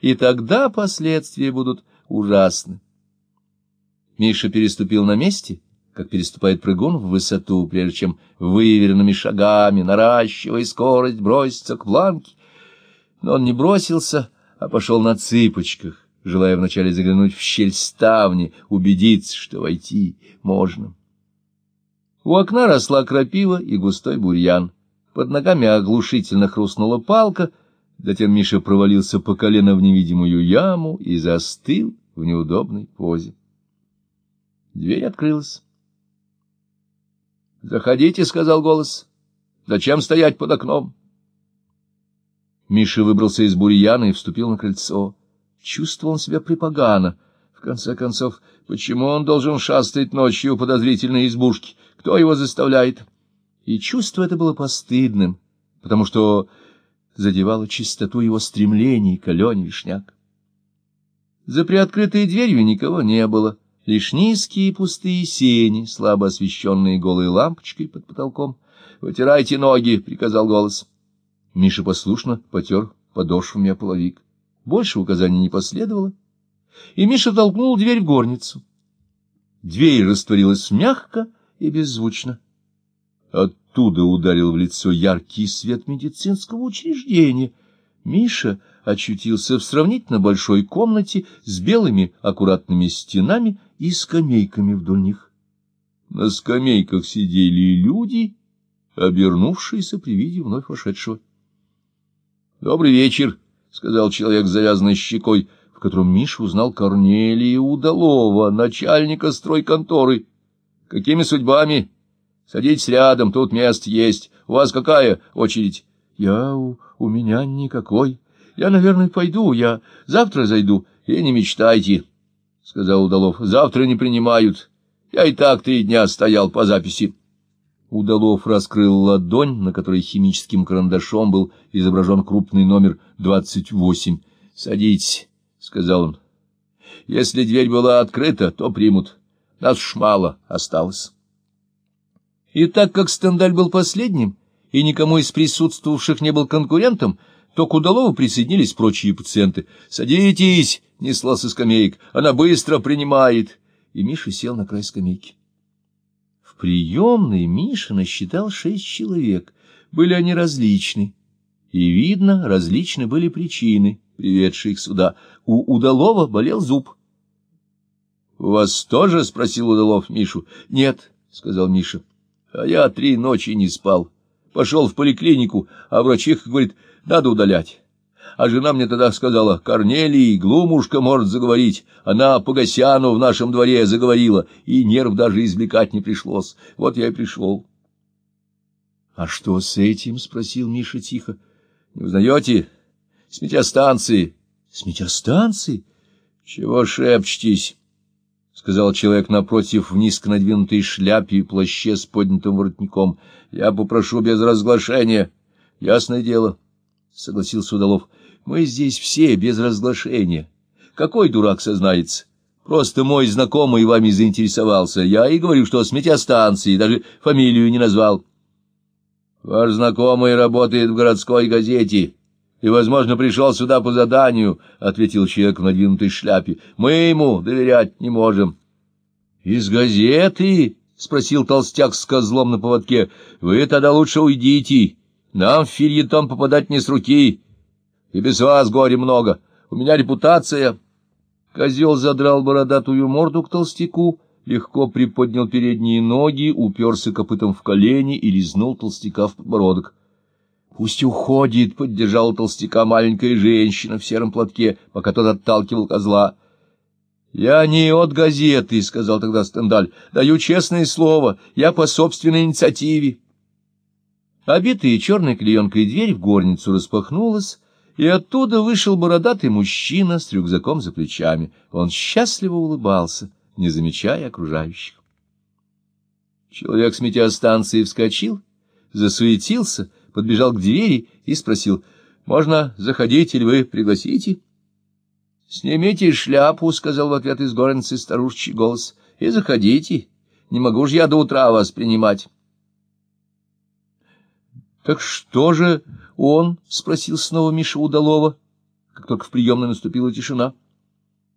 и тогда последствия будут ужасны. Миша переступил на месте, как переступает прыгун в высоту, прежде чем выверенными шагами, наращивая скорость, броситься к планке. Но он не бросился, а пошел на цыпочках, желая вначале заглянуть в щель ставни, убедиться, что войти можно. У окна росла крапива и густой бурьян. Под ногами оглушительно хрустнула палка, затем Миша провалился по колено в невидимую яму и застыл в неудобной позе. Дверь открылась. «Заходите», — сказал голос. «Зачем стоять под окном?» Миша выбрался из бурьяна и вступил на крыльцо. Чувствовал он себя припогано. В конце концов, почему он должен шастать ночью у подозрительной избушки? Кто его заставляет? И чувство это было постыдным, потому что задевало чистоту его стремлений к Алене Вишняк. За приоткрытой дверью никого не было, лишь низкие пустые сени, слабо освещенные голой лампочкой под потолком. «Вытирайте ноги!» — приказал голос. Миша послушно потер подошвами о половик. Больше указаний не последовало, и Миша толкнул дверь в горницу. Дверь растворилась мягко и беззвучно. Оттуда ударил в лицо яркий свет медицинского учреждения. Миша очутился в сравнительно большой комнате с белыми аккуратными стенами и скамейками вдоль них. На скамейках сидели люди, обернувшиеся при виде вновь вошедшего. — Добрый вечер, — сказал человек с завязанной щекой, в котором Миша узнал Корнелия Удалова, начальника стройконторы. — Какими судьбами? Садитесь рядом, тут место есть. У вас какая очередь? — Я... У, у меня никакой. Я, наверное, пойду. Я завтра зайду. И не мечтайте, — сказал Удалов. — Завтра не принимают. Я и так три дня стоял по записи. Удалов раскрыл ладонь, на которой химическим карандашом был изображен крупный номер двадцать восемь. — Садитесь, — сказал он. — Если дверь была открыта, то примут. Нас уж мало осталось. И так как Стендаль был последним, и никому из присутствовавших не был конкурентом, то к Удалову присоединились прочие пациенты. «Садитесь!» — несла со скамеек. «Она быстро принимает!» И Миша сел на край скамейки приемной Миша насчитал шесть человек. Были они различны. И, видно, различны были причины, приведшие их сюда. У Удалова болел зуб. — У вас тоже? — спросил Удалов Мишу. — Нет, — сказал Миша. — А я три ночи не спал. Пошел в поликлинику, а врачиха говорит, надо удалять. А жена мне тогда сказала, Корнелий, Глумушка может заговорить. Она по Гасяну в нашем дворе заговорила, и нерв даже извлекать не пришлось. Вот я и пришел. — А что с этим? — спросил Миша тихо. — Не узнаете? С метеостанции. — С метеостанции? — Чего шепчетесь? — сказал человек напротив в низко надвинутой шляпе и плаще с поднятым воротником. — Я попрошу без разглашения. — Ясное дело, — согласился Удалов. Мы здесь все без разглашения. Какой дурак сознается? Просто мой знакомый вами заинтересовался. Я и говорю, что с метеостанции, даже фамилию не назвал. Ваш знакомый работает в городской газете и, возможно, пришел сюда по заданию, — ответил человек в надвинутой шляпе. Мы ему доверять не можем. — Из газеты? — спросил толстяк с козлом на поводке. — Вы тогда лучше уйдите. Нам в фильетон попадать не с руки. И без вас горе много. У меня репутация. Козел задрал бородатую морду к толстяку, легко приподнял передние ноги, уперся копытом в колени и лизнул толстяка в подбородок. — Пусть уходит, — поддержала толстяка маленькая женщина в сером платке, пока тот отталкивал козла. — Я не от газеты, — сказал тогда Стендаль. — Даю честное слово, я по собственной инициативе. Обитая черной клеенкой дверь в горницу распахнулась, и оттуда вышел бородатый мужчина с рюкзаком за плечами. Он счастливо улыбался, не замечая окружающих. Человек с метеостанции вскочил, засуетился, подбежал к двери и спросил, «Можно заходить или вы пригласите?» «Снимите шляпу», — сказал в ответ из горницы старушечий голос, — «и заходите. Не могу же я до утра вас принимать». — Так что же он? — спросил снова Миша Удалова, как только в приемной наступила тишина.